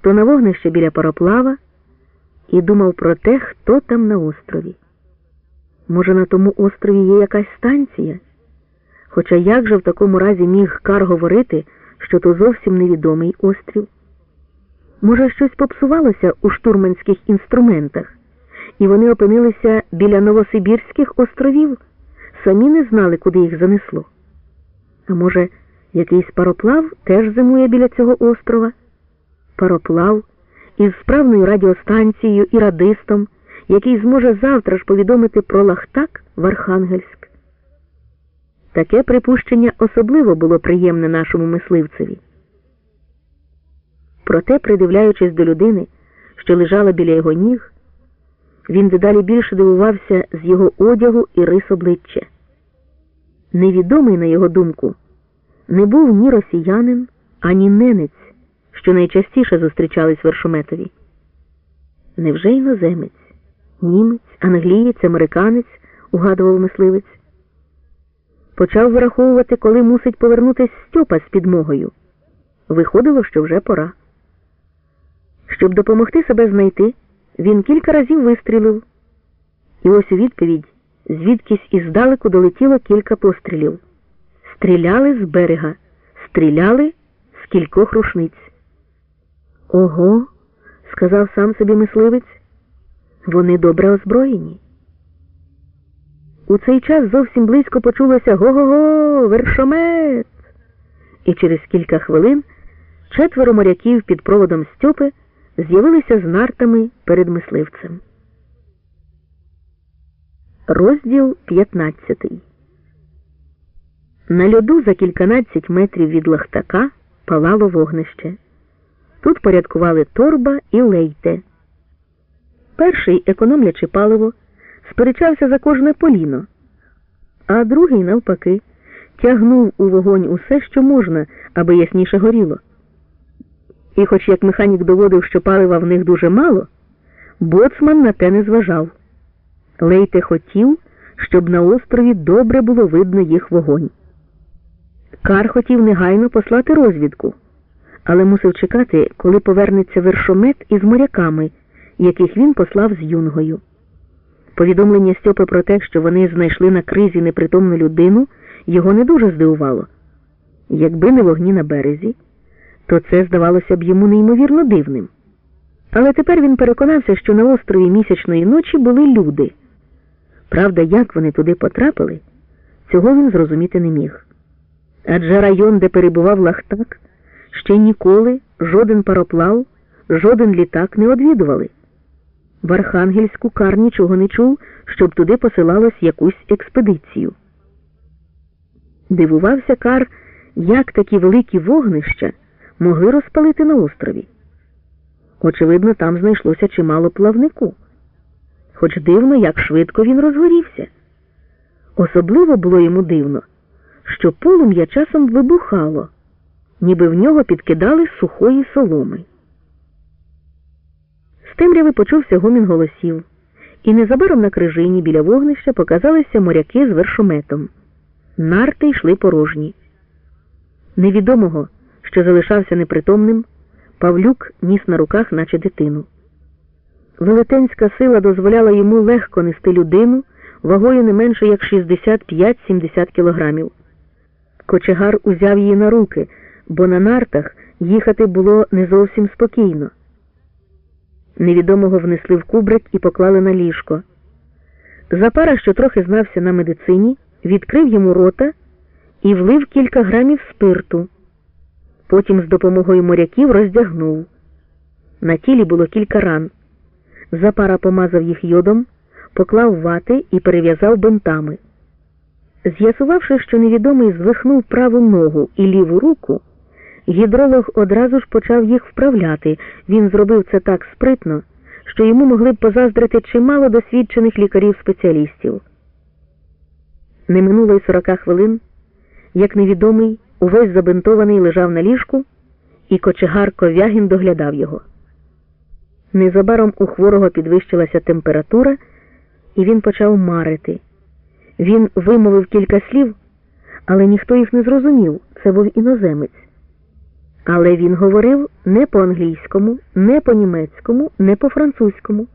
то на вогнище біля пароплава і думав про те, хто там на острові. Може, на тому острові є якась станція? Хоча як же в такому разі міг Кар говорити, що то зовсім невідомий острів? Може, щось попсувалося у штурманських інструментах, і вони опинилися біля Новосибірських островів, самі не знали, куди їх занесло. А може, якийсь пароплав теж зимує біля цього острова? Пароплав із справною радіостанцією і радистом, який зможе завтра ж повідомити про Лахтак в Архангельськ. Таке припущення особливо було приємне нашому мисливцеві. Проте, придивляючись до людини, що лежала біля його ніг, він дедалі більше дивувався з його одягу і рис обличчя. Невідомий, на його думку, не був ні росіянин, ані ненець, що найчастіше зустрічались вершометові. Невже іноземець, німець, англієць, американець, угадував мисливець. Почав вираховувати, коли мусить повернутись Стьопа з підмогою. Виходило, що вже пора. Щоб допомогти себе знайти, він кілька разів вистрілив. І ось у відповідь звідкись іздалеку долетіло кілька пострілів. Стріляли з берега, стріляли з кількох рушниць. Ого, сказав сам собі мисливець, вони добре озброєні. У цей час зовсім близько почулося го-го-го, вершомет. І через кілька хвилин четверо моряків під проводом Стьопи з'явилися з нартами перед мисливцем. Розділ 15 На льоду за кільканадцять метрів від лахтака палало вогнище. Тут порядкували торба і лейте. Перший, економлячи паливо, сперечався за кожне поліно, а другий, навпаки, тягнув у вогонь усе, що можна, аби ясніше горіло. І, хоч як механік доводив, що палива в них дуже мало, боцман на те не зважав. Лейте хотів, щоб на острові добре було видно їх вогонь. Кар хотів негайно послати розвідку, але мусив чекати, коли повернеться вершомет із моряками, яких він послав з юнгою. Повідомлення Стьопи про те, що вони знайшли на кризі непритомну людину, його не дуже здивувало. Якби не вогні на березі, то це здавалося б йому неймовірно дивним. Але тепер він переконався, що на острові місячної ночі були люди. Правда, як вони туди потрапили, цього він зрозуміти не міг. Адже район, де перебував Лахтак, ще ніколи жоден пароплав, жоден літак не одвідували. В Архангельську Кар нічого не чув, щоб туди посилалось якусь експедицію. Дивувався Кар, як такі великі вогнища могли розпалити на острові. Очевидно, там знайшлося чимало плавнику, хоч дивно, як швидко він розгорівся. Особливо було йому дивно, що полум'я часом вибухало, ніби в нього підкидали сухої соломи. З темряви почувся гомін голосів, і незабаром на крижині біля вогнища показалися моряки з вершометом. Нарти йшли порожні. Невідомого, що залишався непритомним, Павлюк ніс на руках, наче дитину. Велетенська сила дозволяла йому легко нести людину вагою не менше як 65-70 кілограмів. Кочегар узяв її на руки, бо на нартах їхати було не зовсім спокійно. Невідомого внесли в кубрик і поклали на ліжко. Запара, що трохи знався на медицині, відкрив йому рота і влив кілька грамів спирту. Потім з допомогою моряків роздягнув. На тілі було кілька ран. Запара помазав їх йодом, поклав вати і перев'язав бинтами. З'ясувавши, що невідомий звихнув праву ногу і ліву руку, гідролог одразу ж почав їх вправляти. Він зробив це так спритно, що йому могли б позаздрити чимало досвідчених лікарів-спеціалістів. Не минуло й сорока хвилин, як невідомий, увесь забинтований лежав на ліжку, і кочегар Ковягін доглядав його. Незабаром у хворого підвищилася температура, і він почав марити. Він вимовив кілька слів, але ніхто їх не зрозумів. Це був іноземець. Але він говорив не по-англійському, не по-німецькому, не по-французькому.